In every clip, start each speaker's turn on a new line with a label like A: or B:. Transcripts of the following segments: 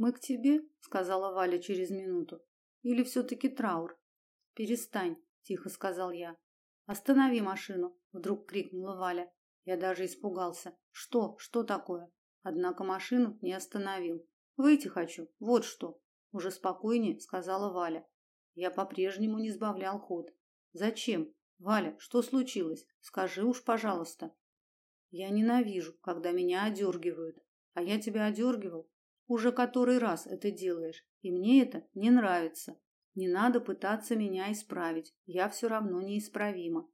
A: Мы к тебе, сказала Валя через минуту. Или все таки траур? Перестань, тихо сказал я. Останови машину, вдруг крикнула Валя. Я даже испугался. Что? Что такое? Однако машину не остановил. Выйти хочу. Вот что, уже спокойнее сказала Валя. Я по-прежнему не сбавлял ход. Зачем? Валя, что случилось? Скажи уж, пожалуйста. Я ненавижу, когда меня одергивают. А я тебя одергивал? Уже который раз это делаешь, и мне это не нравится. Не надо пытаться меня исправить. Я все равно неисправима.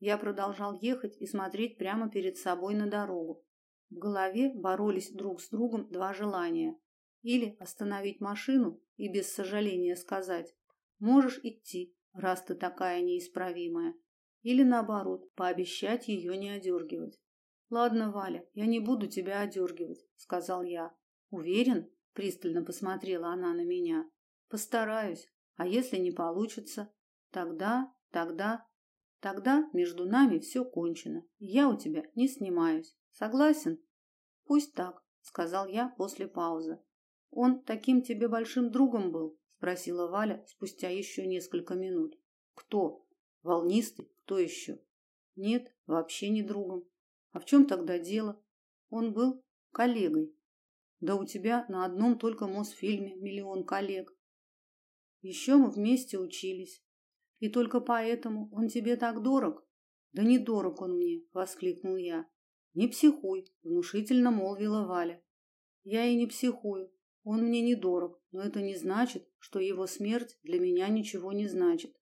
A: Я продолжал ехать и смотреть прямо перед собой на дорогу. В голове боролись друг с другом два желания: или остановить машину и без сожаления сказать: "Можешь идти, раз ты такая неисправимая", или наоборот, пообещать ее не одергивать. Ладно, Валя, я не буду тебя одергивать», — сказал я. Уверен? Пристально посмотрела она на меня. Постараюсь. А если не получится? Тогда, тогда, тогда между нами все кончено. Я у тебя не снимаюсь. Согласен? Пусть так, сказал я после паузы. Он таким тебе большим другом был? спросила Валя спустя еще несколько минут. Кто? Волнистый? Кто еще? Нет, вообще не другом. А в чем тогда дело? Он был коллегой. Да у тебя на одном только Мосфильме миллион коллег. Еще мы вместе учились. И только поэтому он тебе так дорог? Да не дорог он мне, воскликнул я. Не психуй, внушительно молвила Валя. Я и не психую. Он мне не дорог, но это не значит, что его смерть для меня ничего не значит.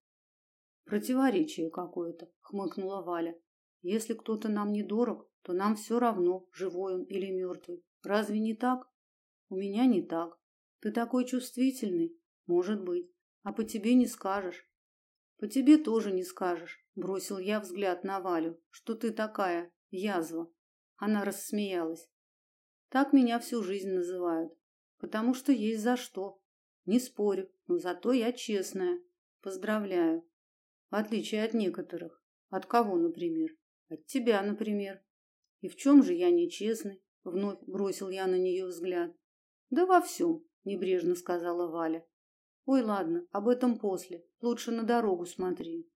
A: Противоречие какое-то, хмыкнула Валя. Если кто-то нам не дорог, то нам все равно, живой он или мертвый. Разве не так? У меня не так. Ты такой чувствительный, может быть, а по тебе не скажешь. По тебе тоже не скажешь, бросил я взгляд на Валю. Что ты такая язва? Она рассмеялась. Так меня всю жизнь называют, потому что есть за что. Не спорю, но зато я честная. Поздравляю. В отличие от некоторых. От кого, например? От тебя, например. И в чем же я нечестный? Вновь бросил я на нее взгляд. Да во всем, небрежно сказала Валя. Ой, ладно, об этом после. Лучше на дорогу смотри.